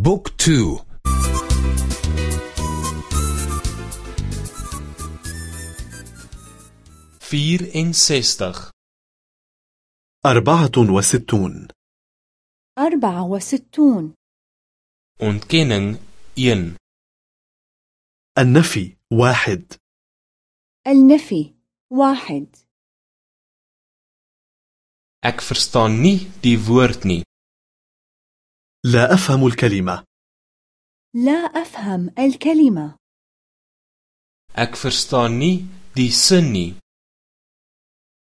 Book two. Vier en sestig أربعة وستون. أربعة وستون. Ontkenning 1 النفي واحد. النفي واحد. Ek verstaan nie die woord nie. لا أفهم الكلمة. لا أفهم الكلمة. Ek verstaan nie die sin nie.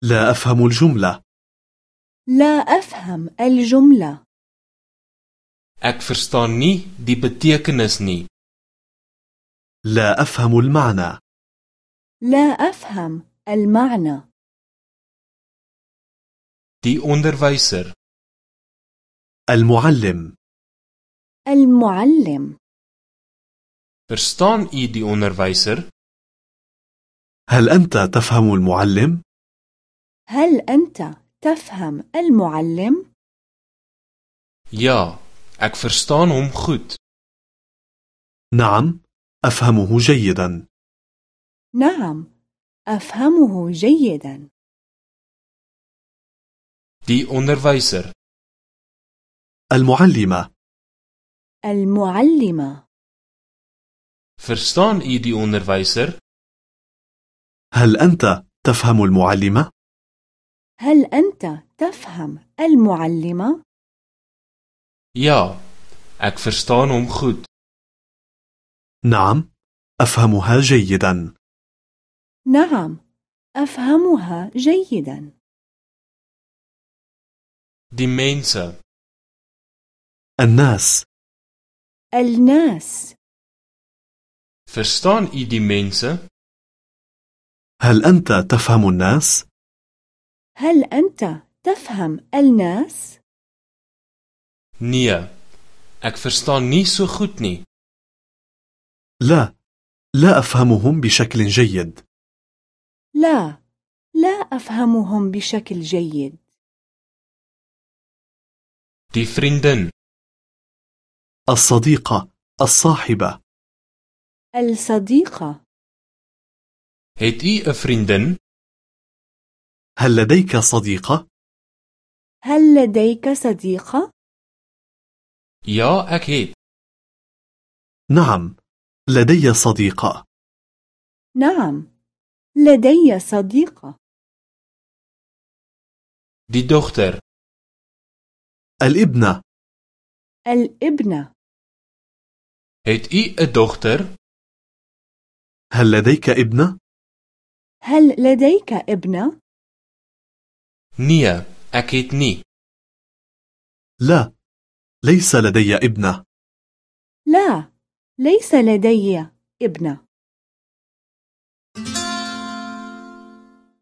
لا أفهم الجملة. لا أفهم الجملة. Ek verstaan nie die betekenis nie. لا أفهم المعنى. لا أفهم المعنى. Die onderwyser, المعلم. المعلم verstaan u die onderwyser? هل أنت تفهم المعلم؟ هل أنت تفهم المعلم؟ Ja, ek verstaan hom goed. نعم أفهمه جيدا نعم أفهمه جيدا Die onderwyser, المعلمة المعلمة verstaan u die onderwyser? هل أنت تفهم المعلمة؟ هل أنت تفهم المعلمة؟ Ja, ek verstaan hom goed. نعم أفهمها جيدا نعم أفهمها جيدا Die mense, الناس الناس verstaan u die mense? هل أنت تفهم الناس؟ هل أنت تفهم الناس؟ Nee, ek verstaan nie so goed nie. لا لا أفهمهم بشكل جيد لا لا أفهمهم بشكل جيد Die vriendin, الصديقة الصاحبة الصديقة het u vriendin? هل لديك صديقة؟ هل لديك صديقة؟ Ja, ek het. نعم لدي صديقة نعم لدي صديقة Die dogter, الإبنة الإبنة het u 'n dogter? هل لديك ابنة؟ هل لديك ابنة؟ Nee, ek het nie. لا ليس لدي ابنة لا ليس لدي ابنة